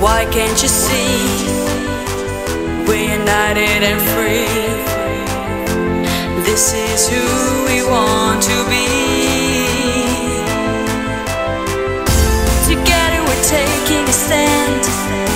Why can't you see we're united and free? This is who we want to be. Together we're taking a stand.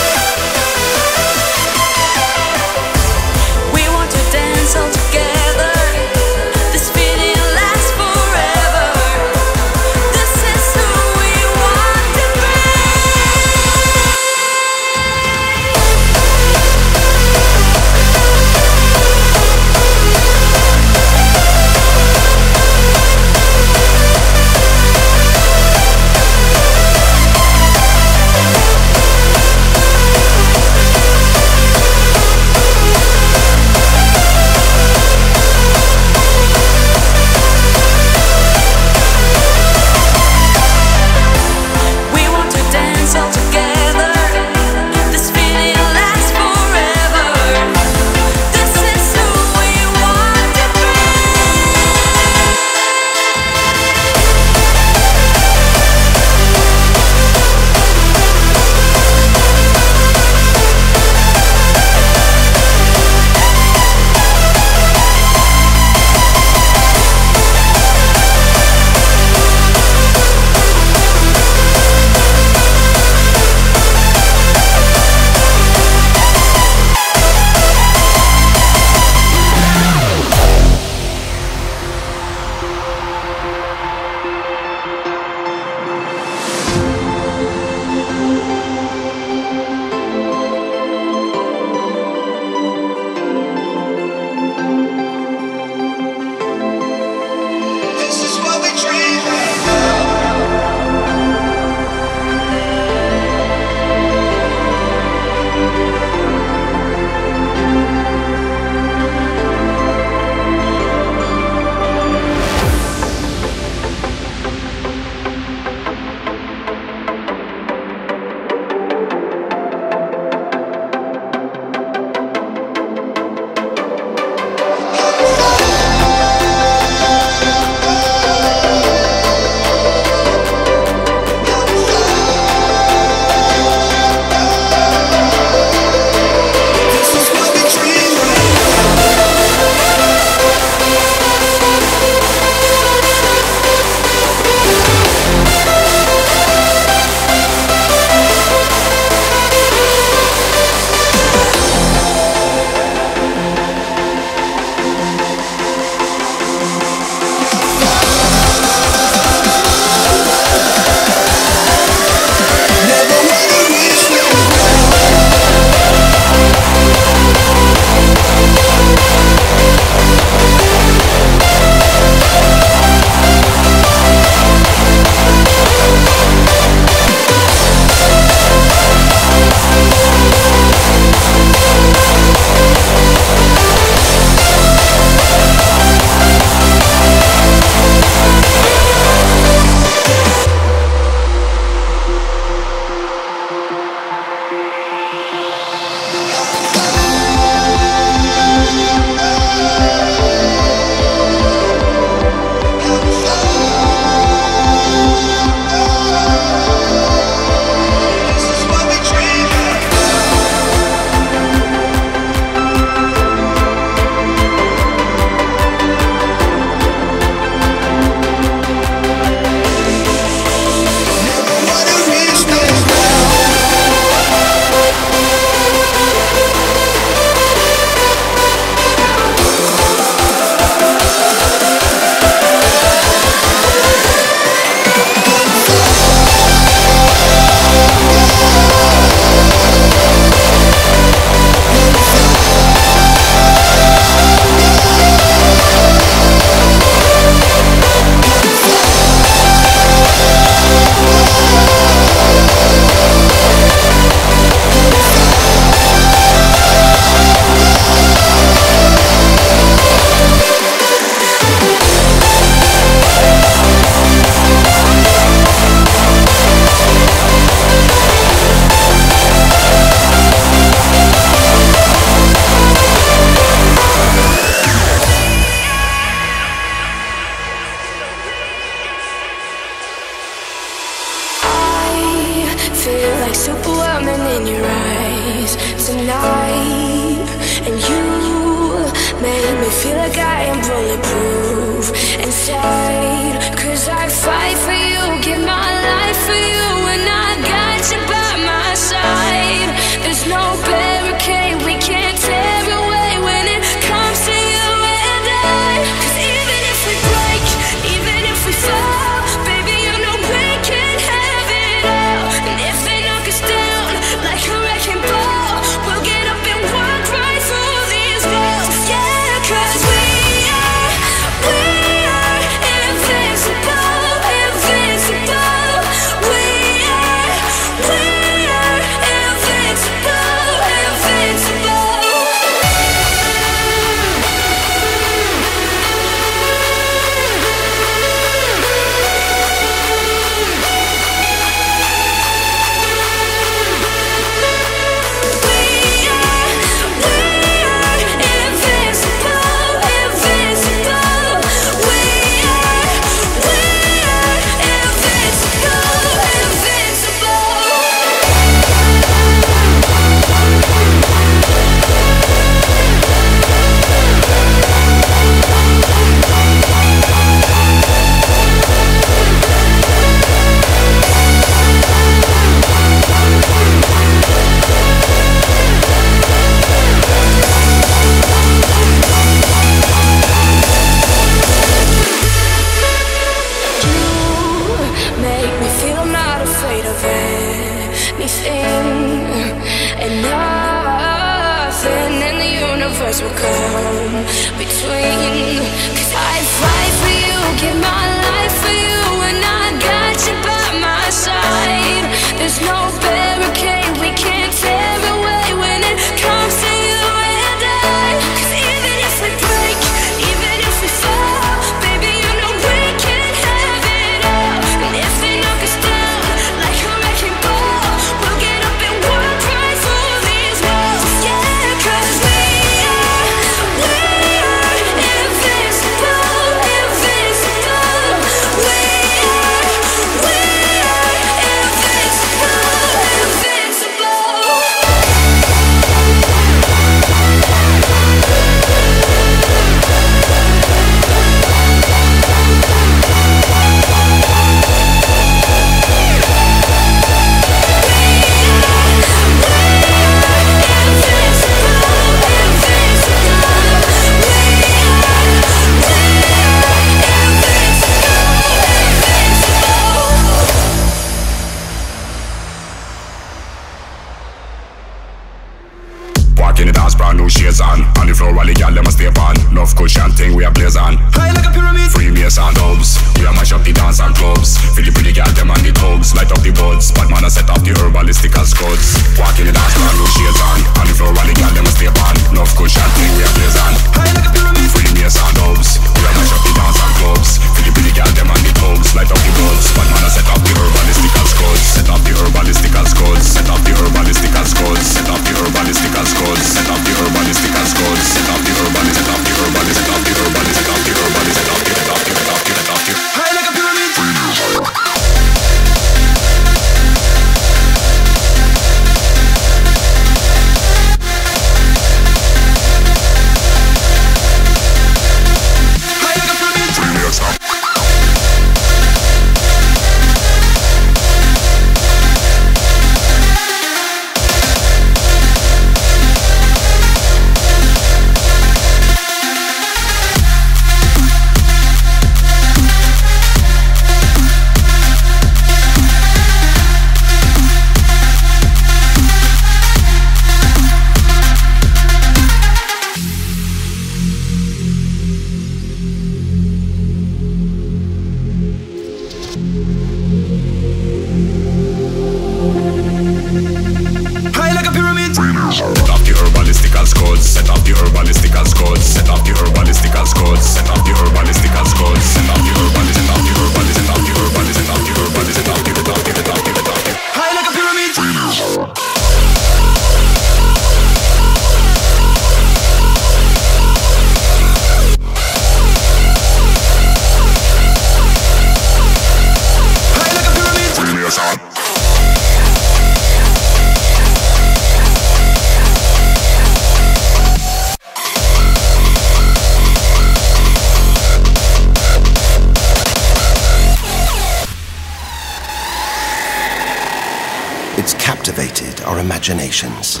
captivated our imaginations,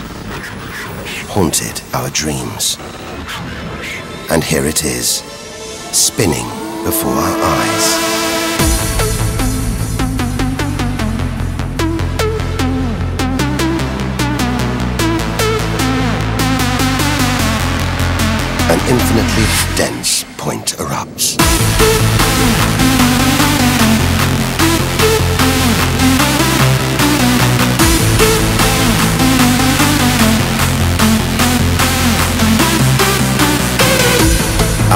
haunted our dreams. And here it is, spinning before our eyes. An infinitely dense point erupts.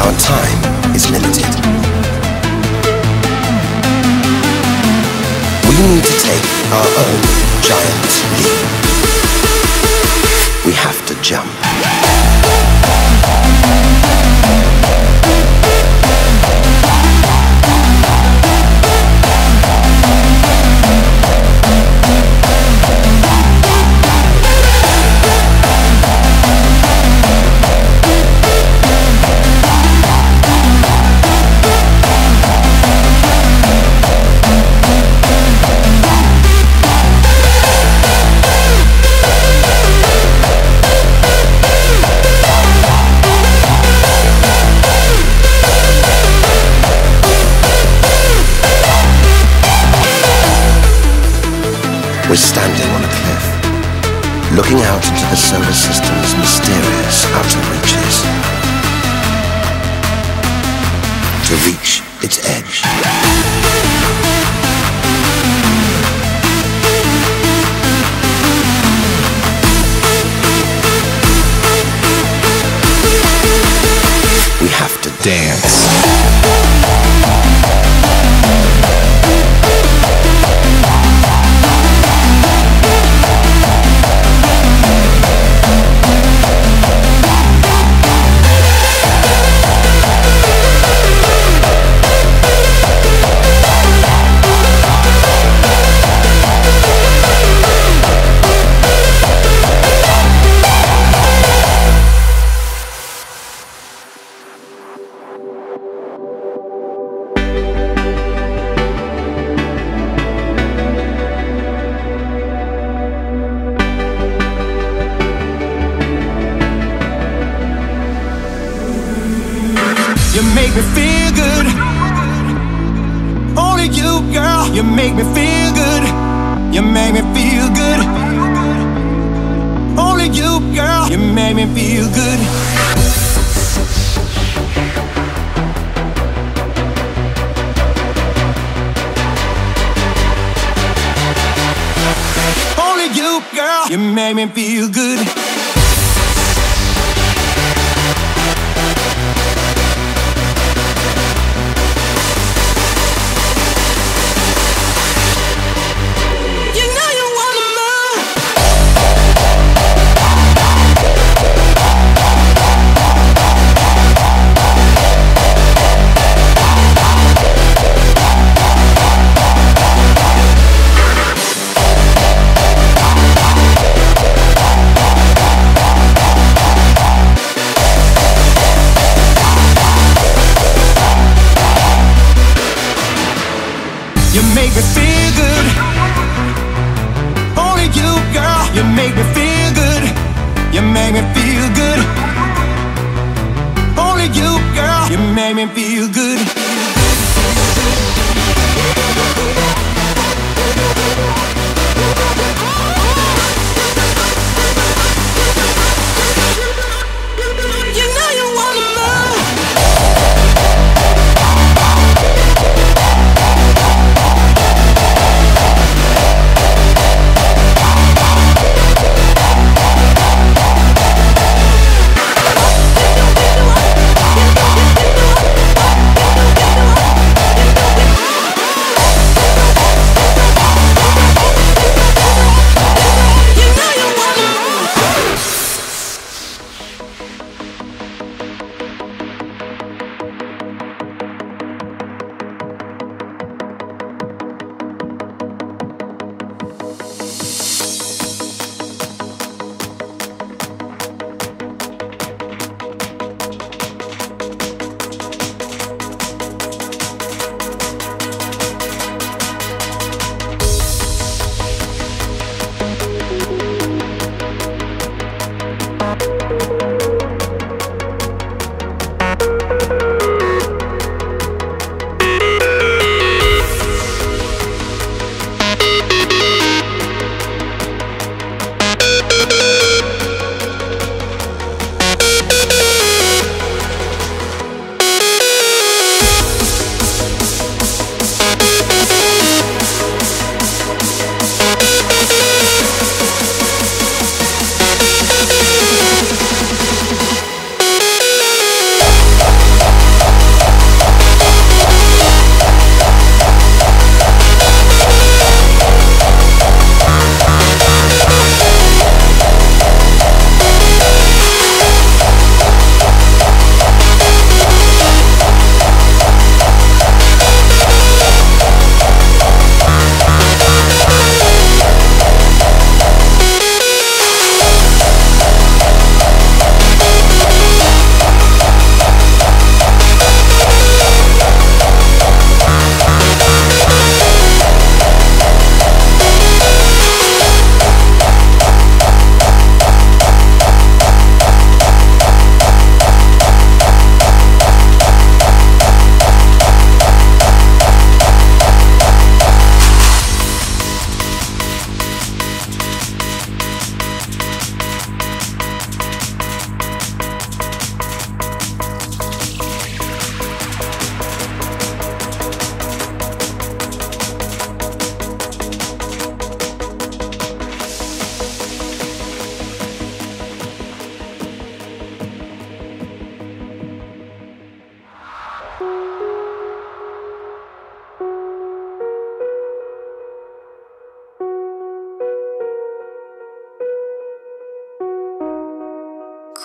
Our time is limited. We need to take our own giant leap. We have to jump. service.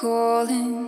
Calling.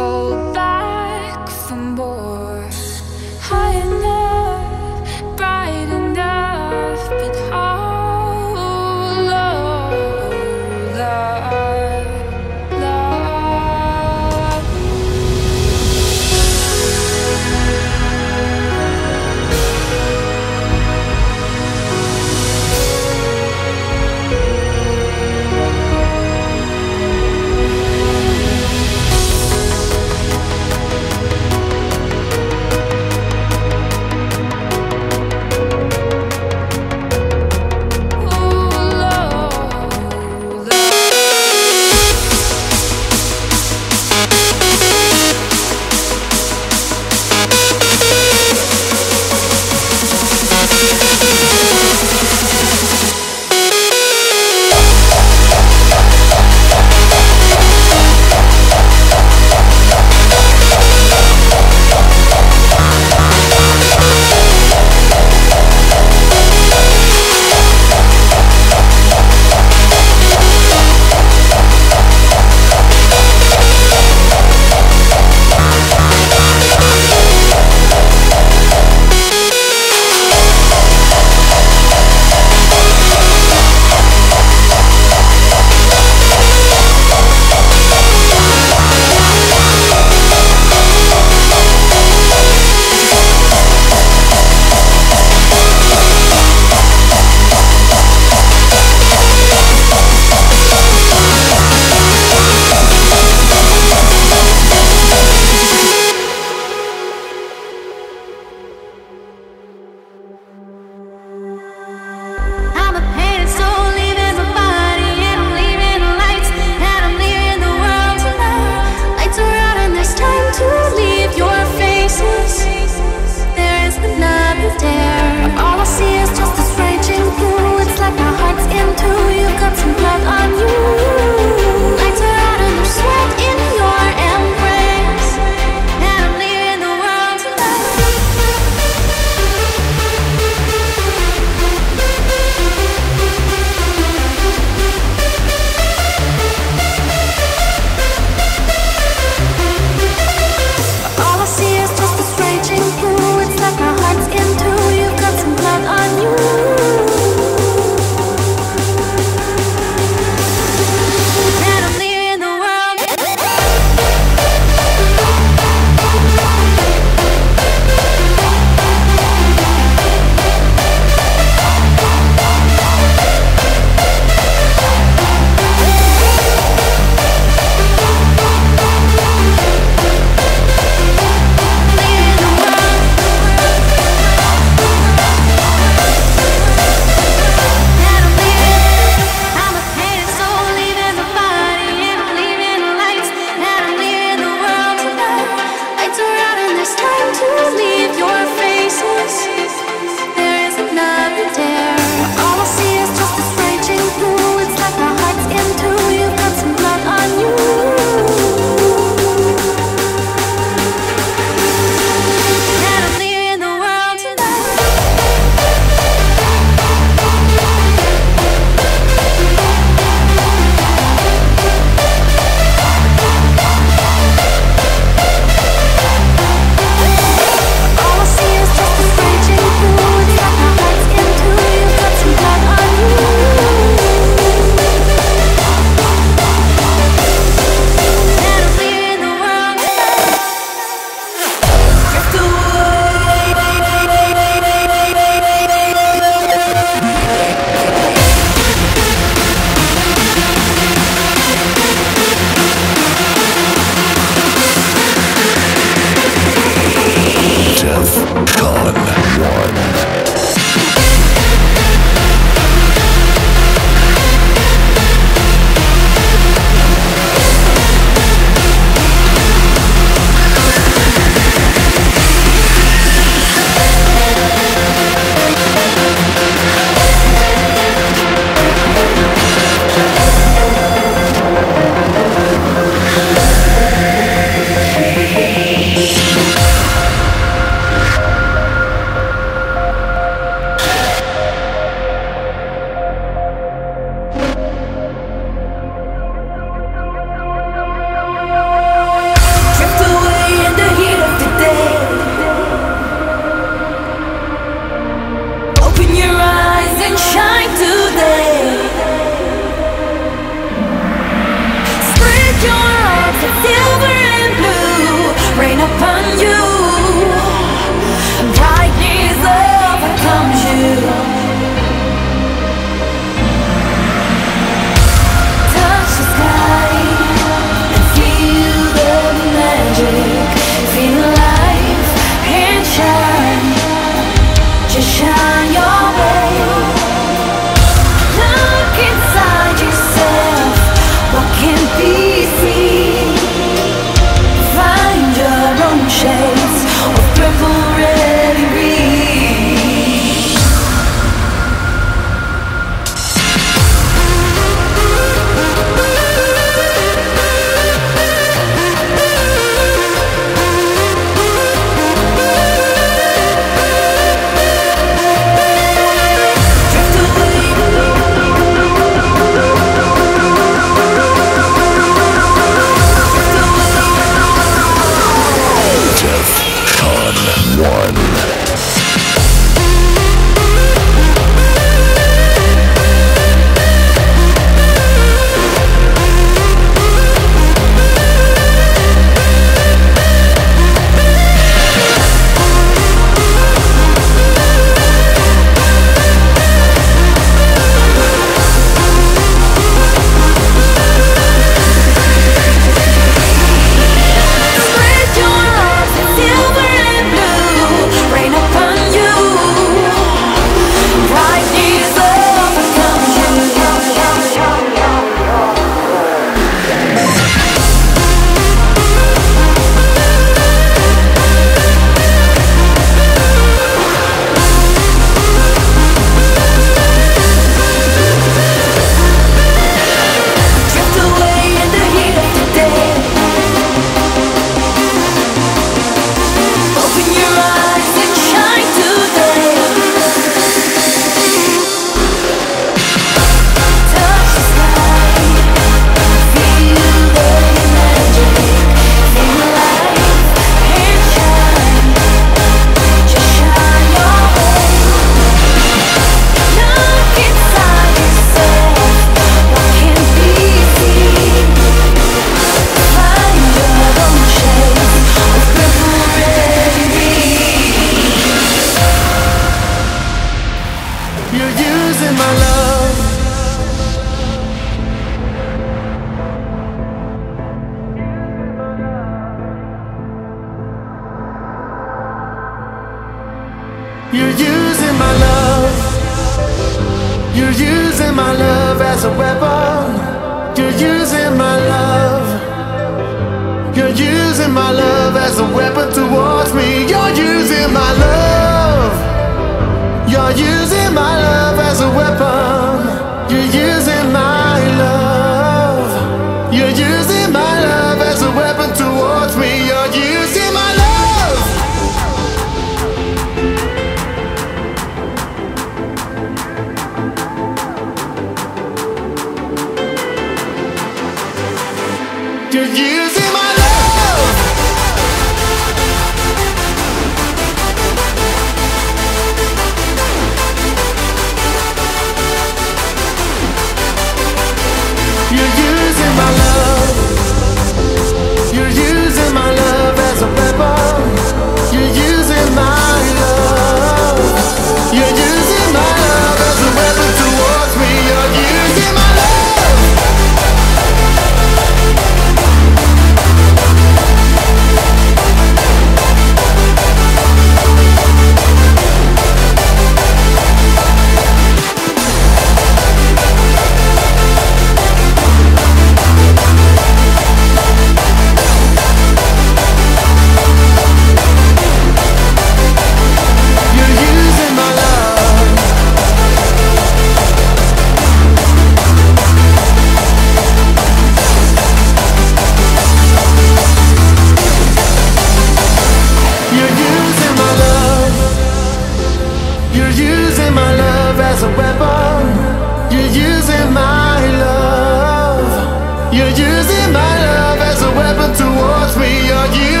using my love. You're using my love as a weapon towards me. You're using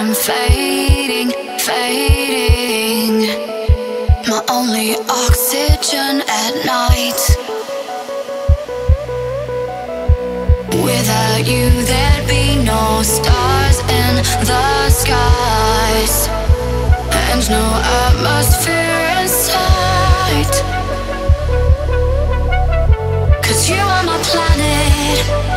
am fading, fading. My only oxygen at night. Without you, there'd be no stars in the skies, and no atmosphere in sight. Cause you are my planet.